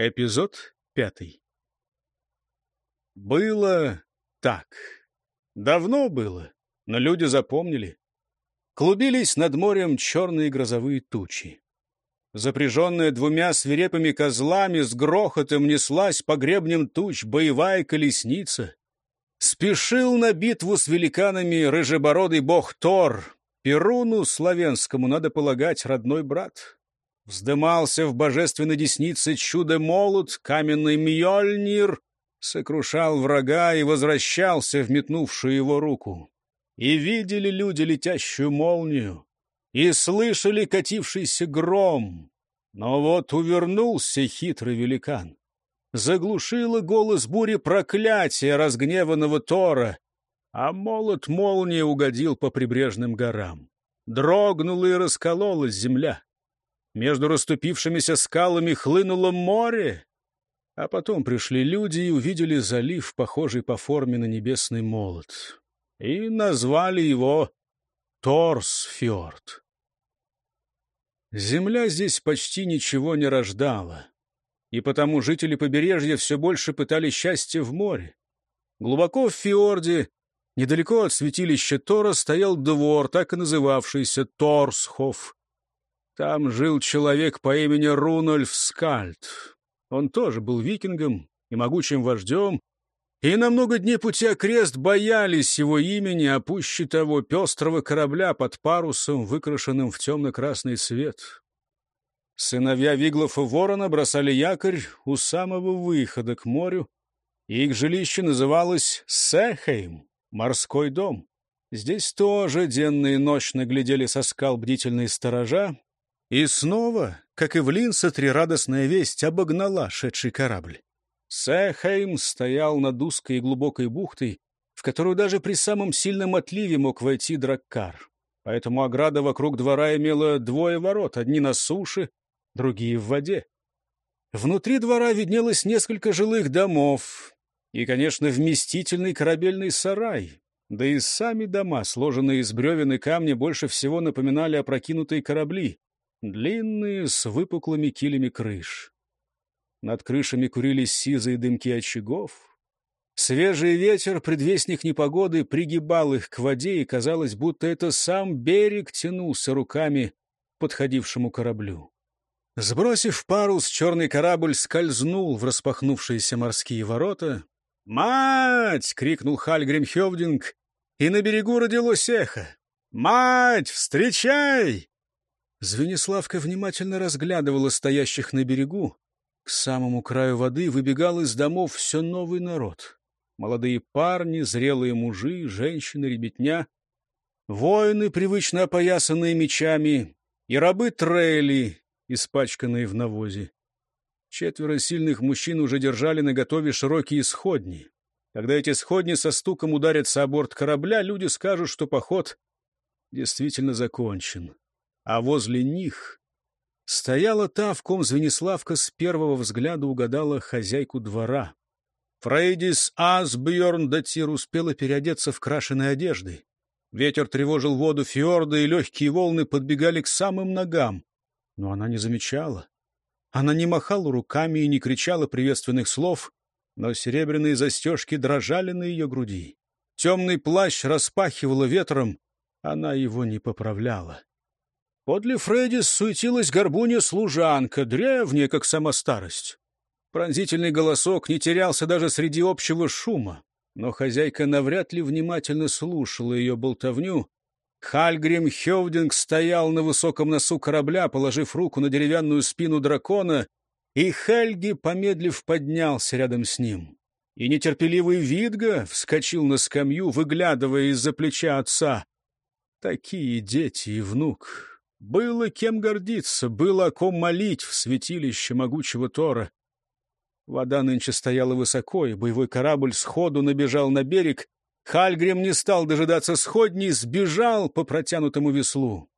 Эпизод пятый. Было так. Давно было, но люди запомнили. Клубились над морем черные грозовые тучи. Запряженная двумя свирепыми козлами, с грохотом неслась по гребням туч боевая колесница. Спешил на битву с великанами рыжебородый бог Тор. Перуну славянскому, надо полагать, родной брат. Вздымался в божественной деснице чудо-молот, каменный Мьёльнир, сокрушал врага и возвращался в метнувшую его руку. И видели люди летящую молнию, и слышали катившийся гром. Но вот увернулся хитрый великан. Заглушило голос бури проклятия разгневанного Тора, а молот молнии угодил по прибрежным горам. Дрогнула и раскололась земля. Между расступившимися скалами хлынуло море, а потом пришли люди и увидели залив, похожий по форме на небесный молот, и назвали его Торсфьорд. Земля здесь почти ничего не рождала, и потому жители побережья все больше пытали счастье в море. Глубоко в фьорде, недалеко от святилища Тора, стоял двор, так и называвшийся Торсхоф. Там жил человек по имени Рунольф Скальд. Он тоже был викингом и могучим вождем, и на много дней пути окрест боялись его имени, а пуще того пестрого корабля под парусом, выкрашенным в темно-красный цвет. Сыновья Виглофа Ворона бросали якорь у самого выхода к морю, и их жилище называлось Сехейм, морской дом. Здесь тоже денно и ночно глядели со скал бдительные сторожа, и снова, как и в Линсетре, радостная весть обогнала шедший корабль. Сэхейм стоял над узкой и глубокой бухтой, в которую даже при самом сильном отливе мог войти драккар. Поэтому ограда вокруг двора имела двое ворот, одни на суше, другие в воде. Внутри двора виднелось несколько жилых домов и, конечно, вместительный корабельный сарай. Да и сами дома, сложенные из бревен и камня, больше всего напоминали опрокинутые корабли длинные, с выпуклыми килями крыш. Над крышами курились сизые дымки очагов. Свежий ветер, предвестник непогоды, пригибал их к воде, и казалось, будто это сам берег тянулся руками к подходившему кораблю. Сбросив парус, черный корабль скользнул в распахнувшиеся морские ворота. «Мать!» — крикнул Хальгрим Хевдинг, и на берегу родилось эхо. «Мать, встречай!» Звениславка внимательно разглядывала стоящих на берегу. К самому краю воды выбегал из домов все новый народ. Молодые парни, зрелые мужи, женщины, ребятня. Воины, привычно опоясанные мечами, и рабы трейли, испачканные в навозе. Четверо сильных мужчин уже держали наготове широкие сходни. Когда эти сходни со стуком ударятся о борт корабля, люди скажут, что поход действительно закончен а возле них стояла та, в ком Звениславка с первого взгляда угадала хозяйку двора. Фрейдис Асбьерн Датир успела переодеться в крашеной одежды. Ветер тревожил воду фьорда, и легкие волны подбегали к самым ногам. Но она не замечала. Она не махала руками и не кричала приветственных слов, но серебряные застежки дрожали на ее груди. Темный плащ распахивало ветром, она его не поправляла. Подле Фредди суетилась горбуня-служанка, древняя, как сама старость. Пронзительный голосок не терялся даже среди общего шума, но хозяйка навряд ли внимательно слушала ее болтовню. Хальгрим Хевдинг стоял на высоком носу корабля, положив руку на деревянную спину дракона, и Хельги, помедлив, поднялся рядом с ним. И нетерпеливый Видга вскочил на скамью, выглядывая из-за плеча отца. Такие дети и внук, было кем гордиться, было о ком молить в святилище могучего Тора. Вода нынче стояла высоко, и боевой корабль сходу набежал на берег. Хальгрим не стал дожидаться сходней, сбежал по протянутому веслу.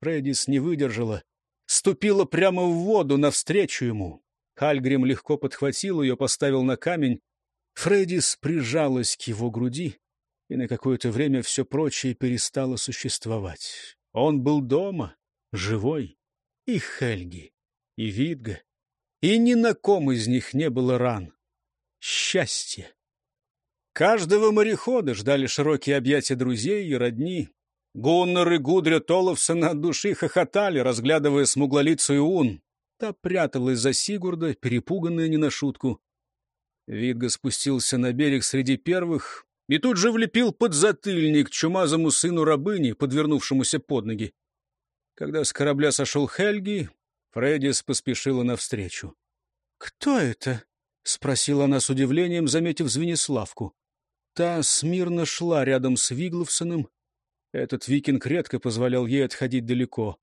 Фреддис не выдержала, ступила прямо в воду навстречу ему. Хальгрим легко подхватил ее, поставил на камень. Фреддис прижалась к его груди, и на какое-то время все прочее перестало существовать. Он был дома, живой, и Хельги, и Видга. и ни на ком из них не было ран. Счастье! Каждого морехода ждали широкие объятия друзей и родни. Гуннер и Гудря Толовсона от души хохотали, разглядывая смуглолицую Ун. Та пряталась за Сигурда, перепуганная не на шутку. Видга спустился на берег среди первых и тут же влепил под затыльник чумазому сыну рабыни, подвернувшемуся под ноги. Когда с корабля сошел Хельги, Фреддис поспешила навстречу. — Кто это? — спросила она с удивлением, заметив Звениславку. Та смирно шла рядом с Вигловсоном. Этот викинг редко позволял ей отходить далеко.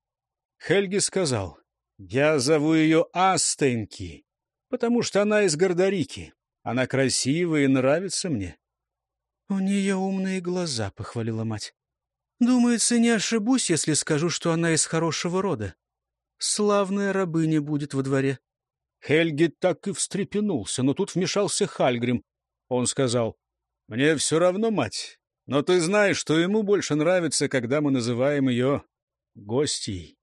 Хельги сказал, «Я зову ее Астенки, потому что она из Гордарики. Она красивая и нравится мне». «У нее умные глаза», — похвалила мать. «Думается, не ошибусь, если скажу, что она из хорошего рода. Славная рабыня будет во дворе». Хельги так и встрепенулся, но тут вмешался Хальгрим. Он сказал, «Мне все равно, мать, но ты знаешь, что ему больше нравится, когда мы называем ее гостьей».